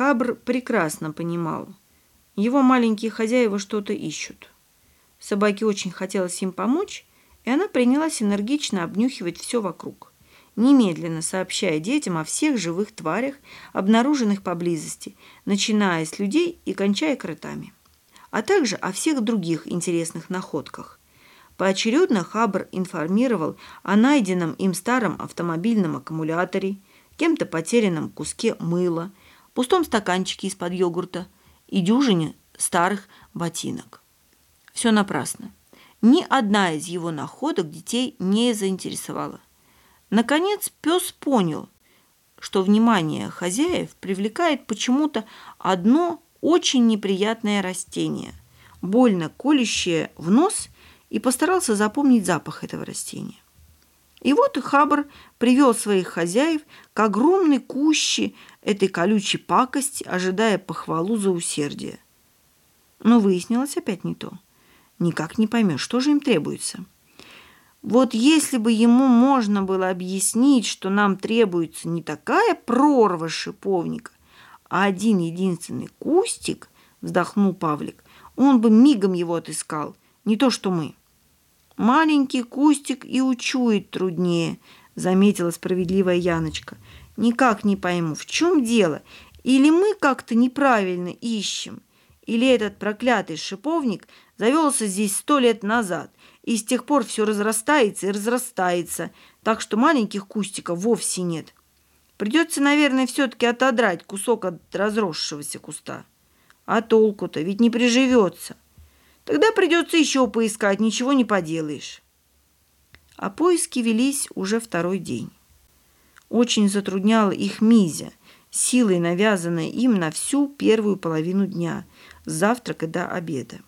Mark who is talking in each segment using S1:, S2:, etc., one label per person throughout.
S1: Хабр прекрасно понимал. Его маленькие хозяева что-то ищут. Собаке очень хотелось им помочь, и она принялась энергично обнюхивать все вокруг, немедленно сообщая детям о всех живых тварях, обнаруженных поблизости, начиная с людей и кончая кротами, а также о всех других интересных находках. Поочередно Хабр информировал о найденном им старом автомобильном аккумуляторе, кем-то потерянном куске мыла, пустом стаканчике из-под йогурта и дюжине старых ботинок. Все напрасно. Ни одна из его находок детей не заинтересовала. Наконец пес понял, что внимание хозяев привлекает почему-то одно очень неприятное растение, больно колющее в нос, и постарался запомнить запах этого растения. И вот Хабр привел своих хозяев к огромной куще этой колючей пакости, ожидая похвалу за усердие. Но выяснилось опять не то. Никак не поймешь, что же им требуется. Вот если бы ему можно было объяснить, что нам требуется не такая прорва шиповника, а один единственный кустик, вздохнул Павлик, он бы мигом его отыскал, не то что мы. Маленький кустик и учует труднее, заметила справедливая Яночка. Никак не пойму, в чем дело? Или мы как-то неправильно ищем? Или этот проклятый шиповник завелся здесь сто лет назад, и с тех пор все разрастается и разрастается, так что маленьких кустиков вовсе нет. Придется, наверное, все-таки отодрать кусок от разросшегося куста. А толку-то ведь не приживется. Тогда придется еще поискать, ничего не поделаешь. А поиски велись уже второй день. Очень затрудняла их Мизя, силой навязанная им на всю первую половину дня, с завтрака до обеда.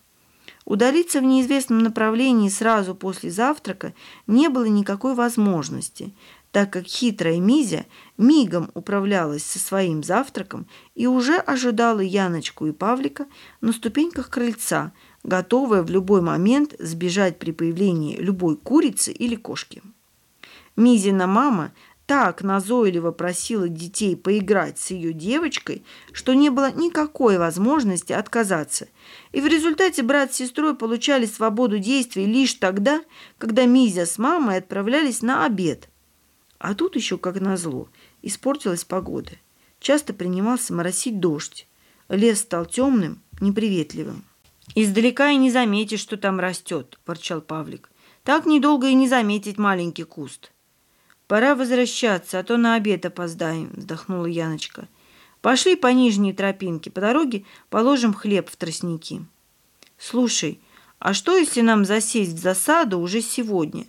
S1: Удалиться в неизвестном направлении сразу после завтрака не было никакой возможности, так как хитрая Мизя мигом управлялась со своим завтраком и уже ожидала Яночку и Павлика на ступеньках крыльца, готовая в любой момент сбежать при появлении любой курицы или кошки. Мизина мама так назойливо просила детей поиграть с ее девочкой, что не было никакой возможности отказаться. И в результате брат с сестрой получали свободу действий лишь тогда, когда Мизя с мамой отправлялись на обед. А тут еще, как назло, испортилась погода. Часто принимался моросить дождь. Лес стал темным, неприветливым. «Издалека и не заметишь, что там растет», – ворчал Павлик. «Так недолго и не заметить маленький куст». «Пора возвращаться, а то на обед опоздаем», – вздохнула Яночка. «Пошли по нижней тропинке, по дороге положим хлеб в тростники». «Слушай, а что, если нам засесть в засаду уже сегодня?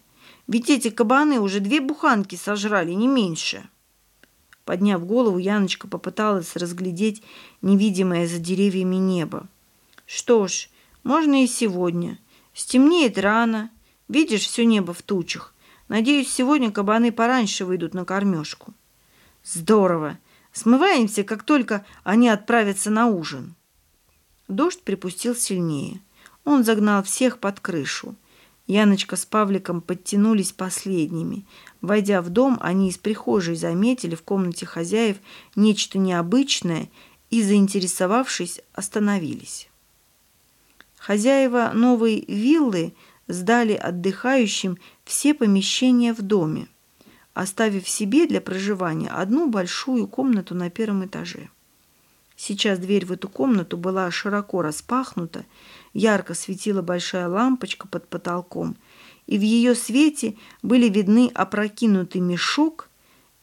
S1: Ведь эти кабаны уже две буханки сожрали, не меньше». Подняв голову, Яночка попыталась разглядеть невидимое за деревьями небо. «Что ж, можно и сегодня. Стемнеет рано. Видишь, все небо в тучах. Надеюсь, сегодня кабаны пораньше выйдут на кормежку. Здорово. Смываемся, как только они отправятся на ужин. Дождь припустил сильнее. Он загнал всех под крышу. Яночка с Павликом подтянулись последними. Войдя в дом, они из прихожей заметили в комнате хозяев нечто необычное и, заинтересовавшись, остановились. Хозяева новой виллы сдали отдыхающим все помещения в доме, оставив себе для проживания одну большую комнату на первом этаже. Сейчас дверь в эту комнату была широко распахнута, ярко светила большая лампочка под потолком, и в ее свете были видны опрокинутый мешок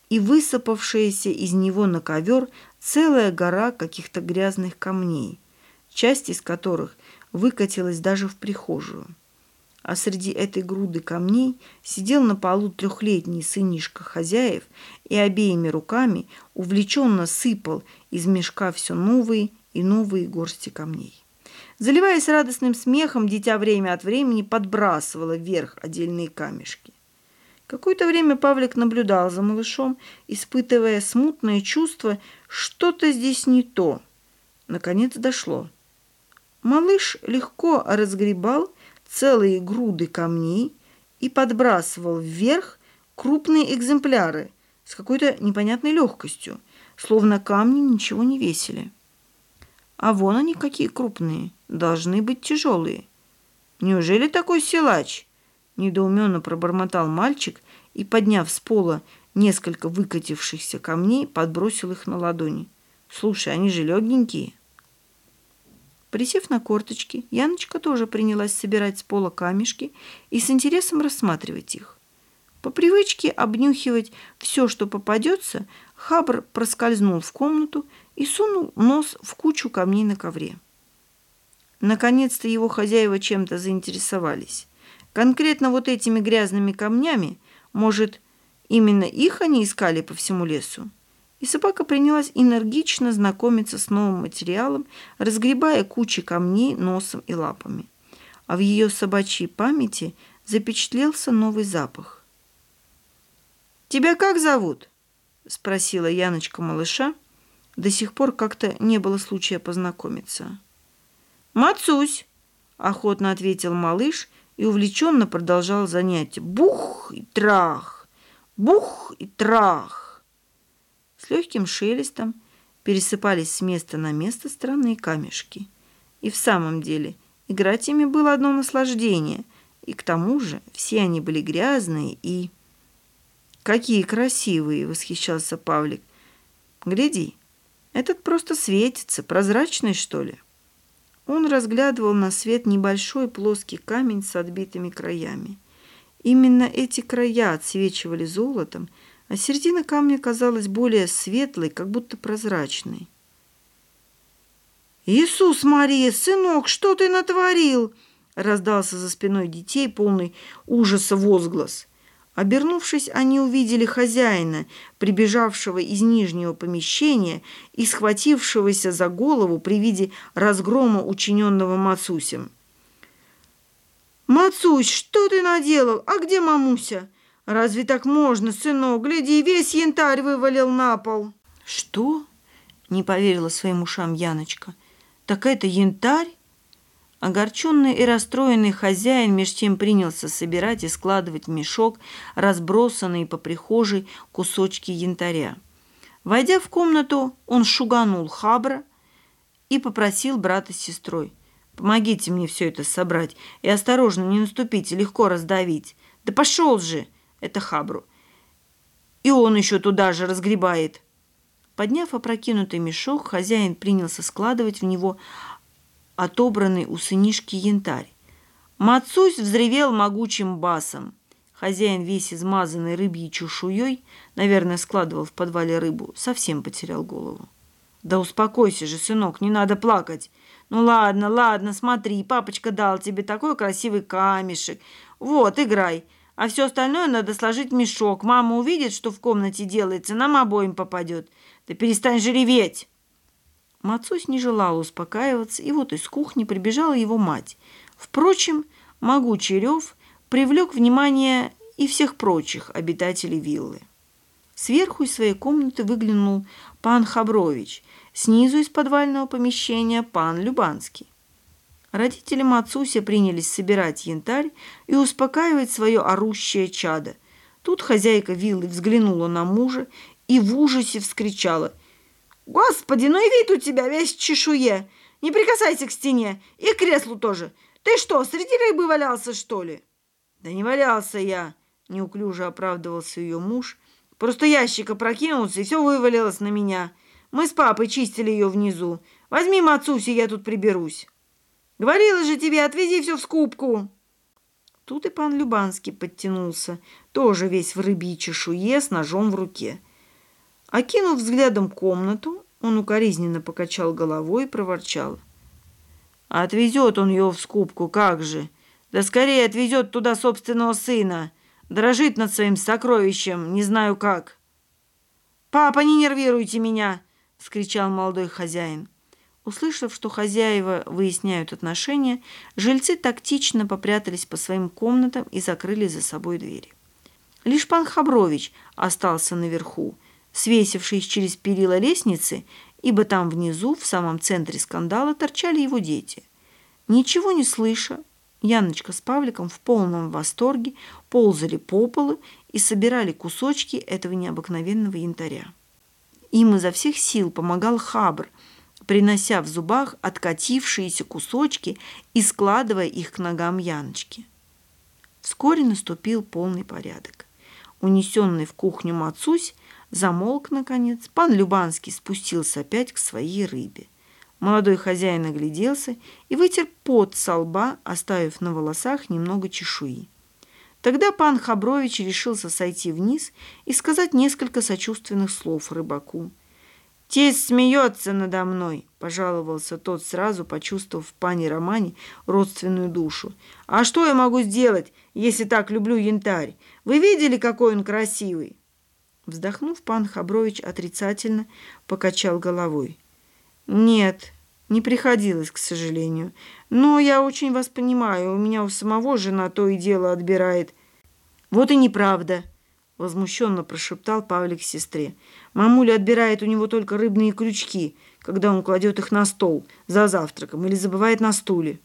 S1: и высыпавшаяся из него на ковер целая гора каких-то грязных камней, часть из которых выкатилась даже в прихожую. А среди этой груды камней сидел на полу трехлетний сынишка хозяев и обеими руками увлеченно сыпал из мешка все новые и новые горсти камней. Заливаясь радостным смехом, дитя время от времени подбрасывало вверх отдельные камешки. Какое-то время Павлик наблюдал за малышом, испытывая смутное чувство, что-то здесь не то. Наконец дошло – Малыш легко разгребал целые груды камней и подбрасывал вверх крупные экземпляры, с какой-то непонятной легкостью, словно камни ничего не весили. А вон они какие крупные, должны быть тяжелые. Неужели такой силач? Недоуменно пробормотал мальчик и, подняв с пола несколько выкатившихся камней, подбросил их на ладони. Слушай, они же легенькие. Присев на корточки, Яночка тоже принялась собирать с пола камешки и с интересом рассматривать их. По привычке обнюхивать все, что попадется, Хабр проскользнул в комнату и сунул нос в кучу камней на ковре. Наконец-то его хозяева чем-то заинтересовались. Конкретно вот этими грязными камнями, может, именно их они искали по всему лесу? И собака принялась энергично знакомиться с новым материалом, разгребая кучи камней носом и лапами. А в ее собачьей памяти запечатлелся новый запах. «Тебя как зовут?» – спросила Яночка малыша. До сих пор как-то не было случая познакомиться. «Мацусь!» – охотно ответил малыш и увлеченно продолжал занятие. «Бух и трах! Бух и трах!» С легким шелестом пересыпались с места на место странные камешки. И в самом деле играть ими было одно наслаждение, и к тому же все они были грязные и... «Какие красивые!» – восхищался Павлик. «Гляди, этот просто светится, прозрачный, что ли?» Он разглядывал на свет небольшой плоский камень с отбитыми краями. Именно эти края отсвечивали золотом, а середина камня казалась более светлой, как будто прозрачной. «Иисус Мария, сынок, что ты натворил?» раздался за спиной детей полный ужаса возглас. Обернувшись, они увидели хозяина, прибежавшего из нижнего помещения и схватившегося за голову при виде разгрома, учиненного Мацусем. «Мацусь, что ты наделал? А где мамуся? Разве так можно, сынок? Гляди, весь янтарь вывалил на пол». «Что?» – не поверила своим ушам Яночка. «Так это янтарь?» Огорченный и расстроенный хозяин меж тем принялся собирать и складывать в мешок разбросанные по прихожей кусочки янтаря. Войдя в комнату, он шуганул Хабра и попросил брата с сестрой. «Помогите мне все это собрать и осторожно, не наступите, легко раздавить». «Да пошел же!» – это Хабру. «И он еще туда же разгребает». Подняв опрокинутый мешок, хозяин принялся складывать в него отобранный у сынишки янтарь. Мацусь взревел могучим басом. Хозяин, весь измазанный рыбьей чешуей, наверное, складывал в подвале рыбу, совсем потерял голову. «Да успокойся же, сынок, не надо плакать. Ну ладно, ладно, смотри, папочка дал тебе такой красивый камешек. Вот, играй. А все остальное надо сложить в мешок. Мама увидит, что в комнате делается, нам обоим попадет. Ты перестань же реветь!» Мацусь не желал успокаиваться, и вот из кухни прибежала его мать. Впрочем, могучий рев привлек внимание и всех прочих обитателей виллы. Сверху из своей комнаты выглянул пан Хабрович, снизу из подвального помещения пан Любанский. Родители Мацуся принялись собирать янтарь и успокаивать свое орущее чадо. Тут хозяйка виллы взглянула на мужа и в ужасе вскричала «Господи, ну и вид у тебя весь чешуе! Не прикасайся к стене и к креслу тоже! Ты что, среди рыбы валялся, что ли?» «Да не валялся я!» – неуклюже оправдывался ее муж. «Просто ящик опрокинулся, и все вывалилось на меня. Мы с папой чистили ее внизу. Возьми Мацуси, я тут приберусь». «Говорила же тебе, отвези все в скупку!» Тут и пан Любанский подтянулся, тоже весь в рыбьей чешуе с ножом в руке. Окинув взглядом комнату, он укоризненно покачал головой и проворчал. «Отвезет он ее в скупку, как же! Да скорее отвезет туда собственного сына! Дрожит над своим сокровищем, не знаю как!» «Папа, не нервируйте меня!» — скричал молодой хозяин. Услышав, что хозяева выясняют отношения, жильцы тактично попрятались по своим комнатам и закрыли за собой двери. Лишь пан Хабрович остался наверху — свесившись через перила лестницы, ибо там внизу, в самом центре скандала, торчали его дети. Ничего не слыша, Яночка с Павликом в полном восторге ползали по полу и собирали кусочки этого необыкновенного янтаря. Им изо всех сил помогал Хабр, принося в зубах откатившиеся кусочки и складывая их к ногам Яночки. Вскоре наступил полный порядок. Унесенный в кухню Мацусь замолк, наконец. Пан Любанский спустился опять к своей рыбе. Молодой хозяин огляделся и вытер пот со лба, оставив на волосах немного чешуи. Тогда пан Хабрович решился сойти вниз и сказать несколько сочувственных слов рыбаку. «Тесть смеется надо мной», – пожаловался тот, сразу почувствовав в пане Романе родственную душу. «А что я могу сделать, если так люблю янтарь? Вы видели, какой он красивый?» Вздохнув, пан Хабрович отрицательно покачал головой. «Нет, не приходилось, к сожалению. Но я очень вас понимаю, у меня у самого жена то и дело отбирает». «Вот и неправда», — возмущенно прошептал Павлик сестре. «Мамуля отбирает у него только рыбные крючки, когда он кладет их на стол за завтраком или забывает на стуле».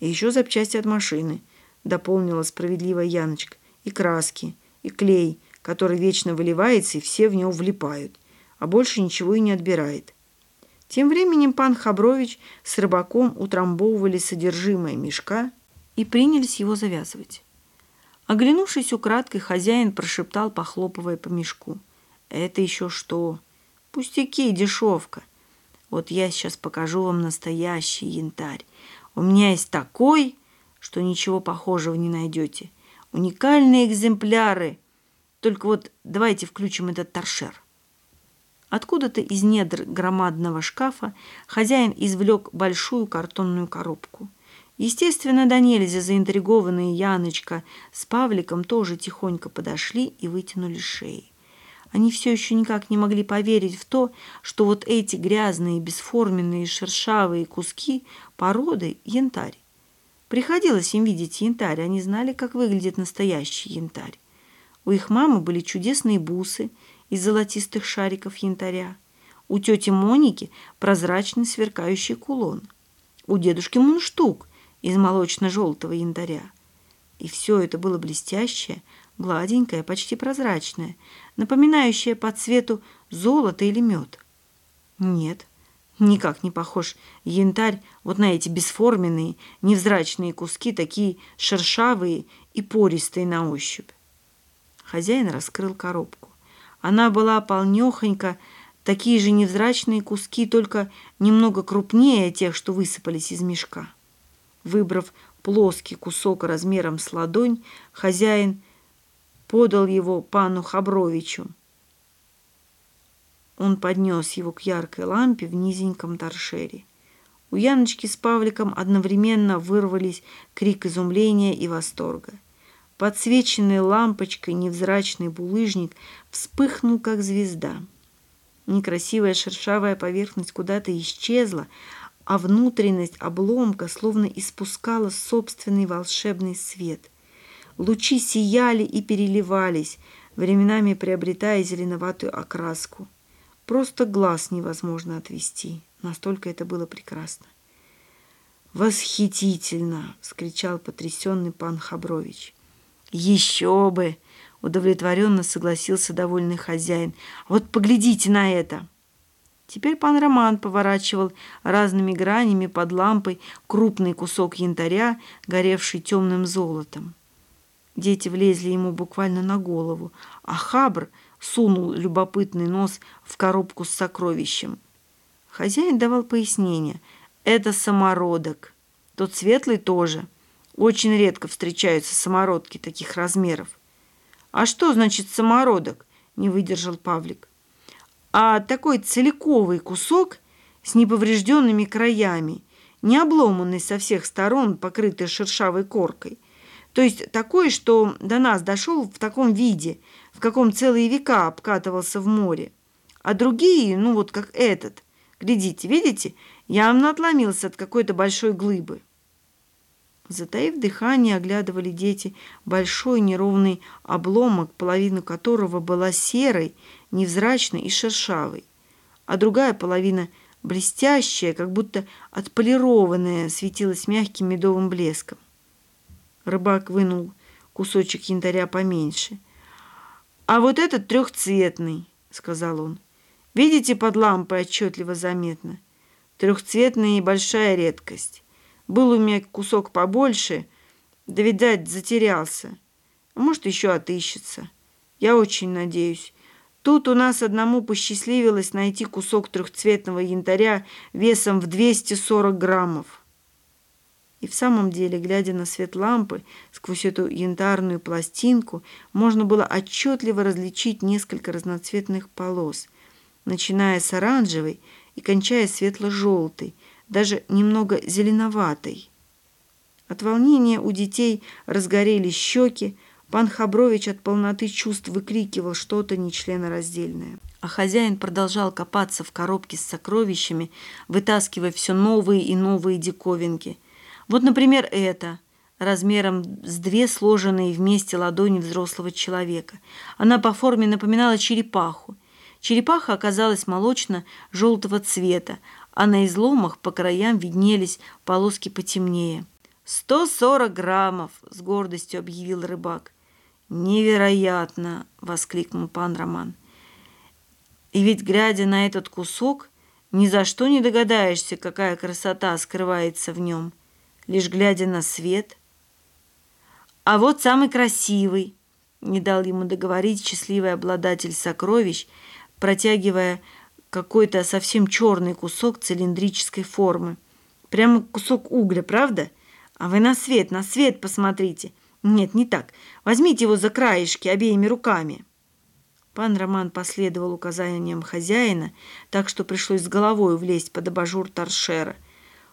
S1: «И еще запчасти от машины», — дополнила справедливая Яночка. «И краски, и клей, который вечно выливается, и все в него влипают, а больше ничего и не отбирает». Тем временем пан Хабрович с рыбаком утрамбовывали содержимое мешка и принялись его завязывать. Оглянувшись украдкой, хозяин прошептал, похлопывая по мешку. «Это еще что? Пустяки, дешевка. Вот я сейчас покажу вам настоящий янтарь. У меня есть такой, что ничего похожего не найдете. Уникальные экземпляры. Только вот давайте включим этот торшер». Откуда-то из недр громадного шкафа хозяин извлек большую картонную коробку. Естественно, до нельзя заинтригованные Яночка с Павликом тоже тихонько подошли и вытянули шеи. Они все еще никак не могли поверить в то, что вот эти грязные, бесформенные, шершавые куски породы – янтарь. Приходилось им видеть янтарь, они знали, как выглядит настоящий янтарь. У их мамы были чудесные бусы – из золотистых шариков янтаря. У тети Моники прозрачный сверкающий кулон. У дедушки мунштук из молочно-желтого янтаря. И все это было блестящее, гладенькое, почти прозрачное, напоминающее по цвету золото или мед. Нет, никак не похож янтарь вот на эти бесформенные, невзрачные куски, такие шершавые и пористые на ощупь. Хозяин раскрыл коробку. Она была полнёхонька, такие же невзрачные куски, только немного крупнее тех, что высыпались из мешка. Выбрав плоский кусок размером с ладонь, хозяин подал его пану Хабровичу. Он поднес его к яркой лампе в низеньком торшере. У Яночки с Павликом одновременно вырвались крик изумления и восторга. Подсвеченный лампочкой невзрачный булыжник вспыхнул, как звезда. Некрасивая шершавая поверхность куда-то исчезла, а внутренность обломка словно испускала собственный волшебный свет. Лучи сияли и переливались, временами приобретая зеленоватую окраску. Просто глаз невозможно отвести, настолько это было прекрасно. «Восхитительно!» — вскричал потрясенный пан Хабрович. «Еще бы!» – удовлетворенно согласился довольный хозяин. «Вот поглядите на это!» Теперь пан Роман поворачивал разными гранями под лампой крупный кусок янтаря, горевший темным золотом. Дети влезли ему буквально на голову, а Хабр сунул любопытный нос в коробку с сокровищем. Хозяин давал пояснение. «Это самородок. Тот светлый тоже». Очень редко встречаются самородки таких размеров. «А что значит самородок?» – не выдержал Павлик. «А такой целиковый кусок с неповрежденными краями, не обломанный со всех сторон, покрытый шершавой коркой. То есть такой, что до нас дошел в таком виде, в каком целые века обкатывался в море. А другие, ну вот как этот, глядите, видите, явно отломился от какой-то большой глыбы». Затаив дыхание, оглядывали дети большой неровный обломок, половина которого была серой, невзрачной и шершавой, а другая половина блестящая, как будто отполированная, светилась мягким медовым блеском. Рыбак вынул кусочек янтаря поменьше. «А вот этот трехцветный», — сказал он. «Видите, под лампой отчетливо заметно. Трехцветный и большая редкость. Был у меня кусок побольше, да, видать, затерялся. Может, еще отыщется. Я очень надеюсь. Тут у нас одному посчастливилось найти кусок трехцветного янтаря весом в 240 граммов». И в самом деле, глядя на свет лампы, сквозь эту янтарную пластинку, можно было отчетливо различить несколько разноцветных полос, начиная с оранжевой и кончая светло-желтой, даже немного зеленоватой. От волнения у детей разгорелись щеки, пан Хабрович от полноты чувств выкрикивал что-то нечленораздельное. А хозяин продолжал копаться в коробке с сокровищами, вытаскивая все новые и новые диковинки – вот, например, это, размером с две сложенные вместе ладони взрослого человека. Она по форме напоминала черепаху. Черепаха оказалась молочно-желтого цвета, а на изломах по краям виднелись полоски потемнее. «Сто сорок граммов!» — с гордостью объявил рыбак. «Невероятно!» — воскликнул пан Роман. «И ведь, глядя на этот кусок, ни за что не догадаешься, какая красота скрывается в нем» лишь глядя на свет. А вот самый красивый, не дал ему договорить счастливый обладатель сокровищ, протягивая какой-то совсем черный кусок цилиндрической формы. Прямо кусок угля, правда? А вы на свет, на свет посмотрите. Нет, не так. Возьмите его за краешки обеими руками. Пан Роман последовал указаниям хозяина, так что пришлось с головой влезть под абажур торшера.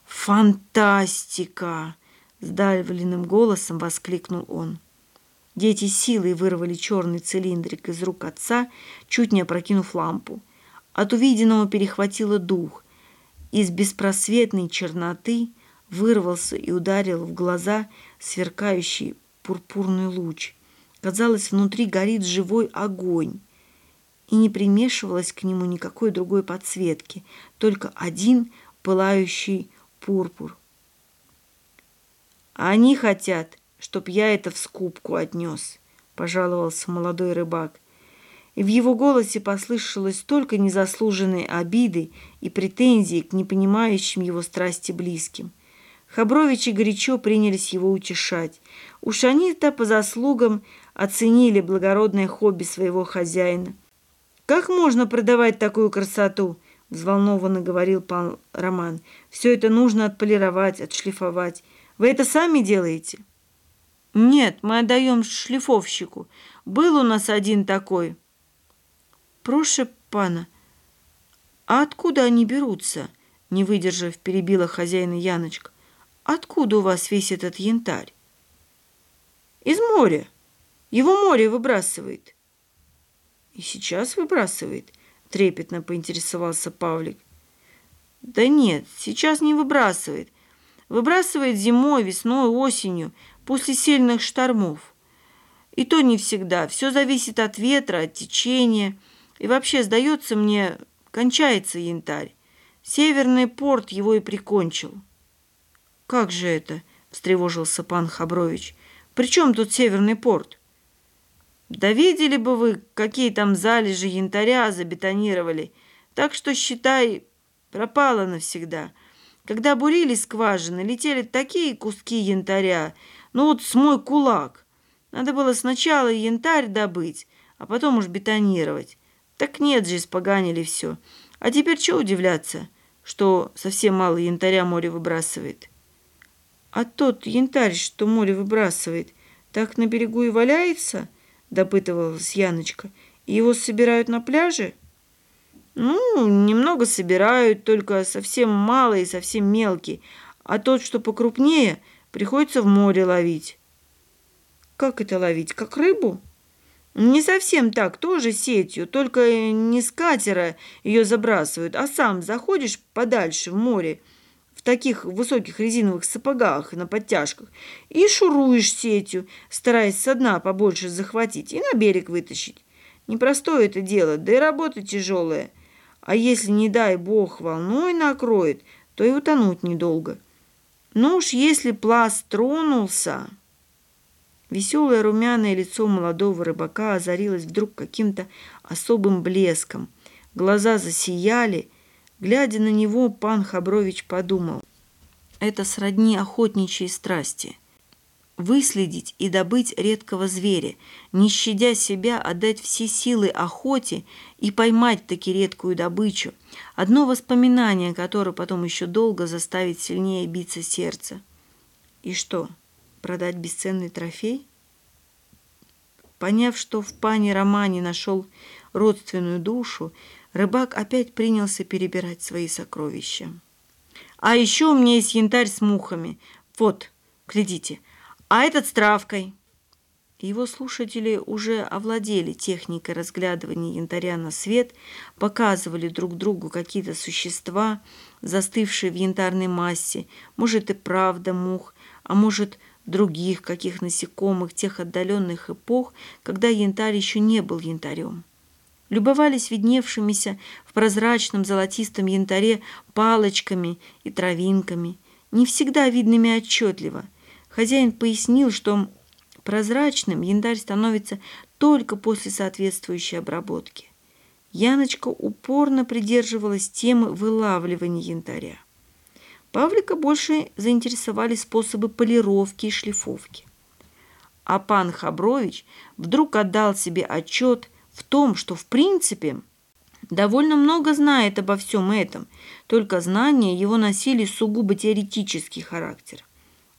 S1: «Фантастика!» — сдавленным голосом воскликнул он. Дети силой вырвали черный цилиндрик из рук отца, чуть не опрокинув лампу. От увиденного перехватило дух. Из беспросветной черноты вырвался и ударил в глаза сверкающий пурпурный луч. Казалось, внутри горит живой огонь. И не примешивалось к нему никакой другой подсветки, только один пылающий пурпур. они хотят, чтоб я это в скупку отнес, пожаловался молодой рыбак. И в его голосе послышалось столько незаслуженной обиды и претензий к непонимающим его страсти близким. Хабровичи горячо принялись его утешать. Уж они-то по заслугам оценили благородное хобби своего хозяина. «Как можно продавать такую красоту?» взволнованно говорил пан Роман. «Все это нужно отполировать, отшлифовать. Вы это сами делаете?» «Нет, мы отдаем шлифовщику. Был у нас один такой». «Проще пана, а откуда они берутся?» Не выдержав, перебила хозяина Яночка. «Откуда у вас весь этот янтарь?» «Из моря. Его море выбрасывает». «И сейчас выбрасывает?» Трепетно поинтересовался Павлик. Да нет, сейчас не выбрасывает. Выбрасывает зимой, весной, осенью, после сильных штормов. И то не всегда. Все зависит от ветра, от течения. И вообще, сдается мне, кончается янтарь. Северный порт его и прикончил. «Как же это?» – встревожился пан Хабрович. «При чем тут Северный порт?» Да видели бы вы, какие там залежи янтаря забетонировали. Так что, считай, пропало навсегда. Когда бурили скважины, летели такие куски янтаря, ну вот с мой кулак. Надо было сначала янтарь добыть, а потом уж бетонировать. Так нет же, испоганили все. А теперь что удивляться, что совсем мало янтаря море выбрасывает? А тот янтарь, что море выбрасывает, так на берегу и валяется – допытывалась Яночка. И его собирают на пляже? Ну, немного собирают, только совсем мало и совсем мелкий. А тот, что покрупнее, приходится в море ловить. Как это ловить? Как рыбу? Не совсем так, тоже сетью, только не с катера ее забрасывают, а сам заходишь подальше в море, в таких высоких резиновых сапогах на подтяжках и шуруешь сетью, стараясь со дна побольше захватить и на берег вытащить. Непростое это дело, да и работа тяжелая. А если, не дай бог, волной накроет, то и утонуть недолго. Но уж если пласт тронулся... Веселое румяное лицо молодого рыбака озарилось вдруг каким-то особым блеском. Глаза засияли. Глядя на него, пан Хабрович подумал. Это сродни охотничьей страсти. Выследить и добыть редкого зверя, не щадя себя, отдать все силы охоте и поймать таки редкую добычу. Одно воспоминание, которое потом еще долго заставит сильнее биться сердце. И что? Продать бесценный трофей? Поняв, что в пане Романе нашел родственную душу, рыбак опять принялся перебирать свои сокровища. А еще у меня есть янтарь с мухами. Вот, глядите. А этот с травкой. Его слушатели уже овладели техникой разглядывания янтаря на свет, показывали друг другу какие-то существа, застывшие в янтарной массе, может и правда мух, а может других каких насекомых тех отдаленных эпох, когда янтарь еще не был янтарем. Любовались видневшимися в прозрачном золотистом янтаре палочками и травинками, не всегда видными отчетливо. Хозяин пояснил, что прозрачным янтарь становится только после соответствующей обработки. Яночка упорно придерживалась темы вылавливания янтаря. Павлика больше заинтересовали способы полировки и шлифовки. А пан Хабрович вдруг отдал себе отчет в том, что в принципе довольно много знает обо всем этом, только знания его носили сугубо теоретический характер.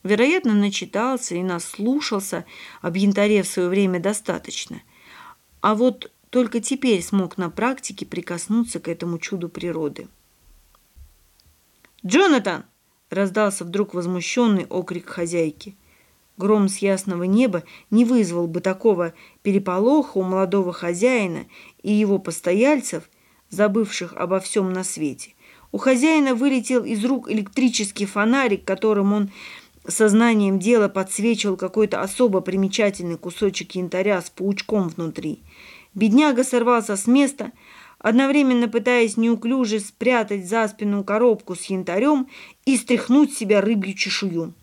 S1: Вероятно, начитался и наслушался об янтаре в свое время достаточно. А вот только теперь смог на практике прикоснуться к этому чуду природы. «Джонатан!» – раздался вдруг возмущенный окрик хозяйки. Гром с ясного неба не вызвал бы такого переполоха у молодого хозяина и его постояльцев, забывших обо всем на свете. У хозяина вылетел из рук электрический фонарик, которым он сознанием дела подсвечивал какой-то особо примечательный кусочек янтаря с паучком внутри. Бедняга сорвался с места, одновременно пытаясь неуклюже спрятать за спину коробку с янтарем и стряхнуть себя рыбью чешую.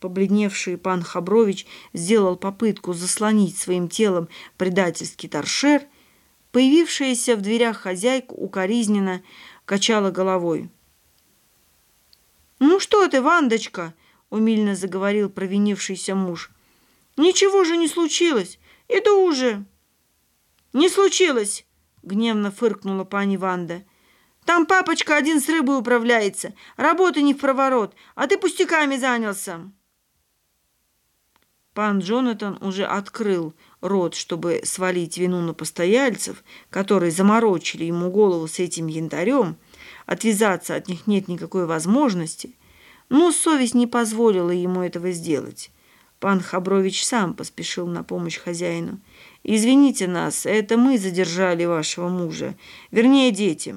S1: Побледневший пан Хабрович сделал попытку заслонить своим телом предательский торшер. Появившаяся в дверях хозяйка укоризненно качала головой. «Ну что ты, Вандочка?» — умильно заговорил провинившийся муж. «Ничего же не случилось. Иду уже». «Не случилось!» гневно фыркнула пани Ванда. Там папочка один с рыбой управляется, работа не в проворот, а ты пустяками занялся. Пан Джонатан уже открыл рот, чтобы свалить вину на постояльцев, которые заморочили ему голову с этим янтарем. Отвязаться от них нет никакой возможности, но совесть не позволила ему этого сделать. Пан Хабрович сам поспешил на помощь хозяину. «Извините нас, это мы задержали вашего мужа, вернее, дети».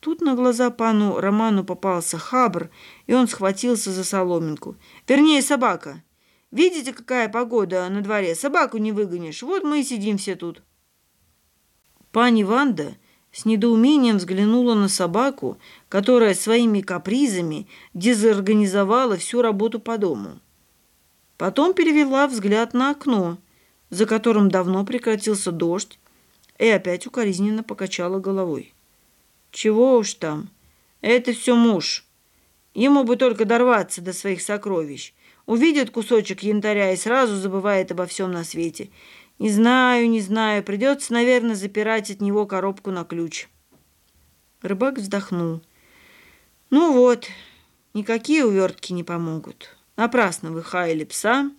S1: Тут на глаза пану Роману попался хабр, и он схватился за соломинку. «Вернее, собака. Видите, какая погода на дворе? Собаку не выгонишь. Вот мы и сидим все тут». Пани Ванда с недоумением взглянула на собаку, которая своими капризами дезорганизовала всю работу по дому. Потом перевела взгляд на окно, за которым давно прекратился дождь, и опять укоризненно покачала головой. «Чего уж там? Это все муж. Ему бы только дорваться до своих сокровищ. Увидит кусочек янтаря и сразу забывает обо всем на свете. Не знаю, не знаю, придется, наверное, запирать от него коробку на ключ». Рыбак вздохнул. «Ну вот, никакие увертки не помогут». Напрасно вы хаяли пса,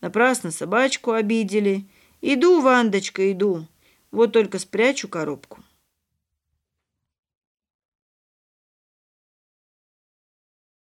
S1: напрасно собачку обидели. Иду, Вандочка, иду. Вот только спрячу коробку.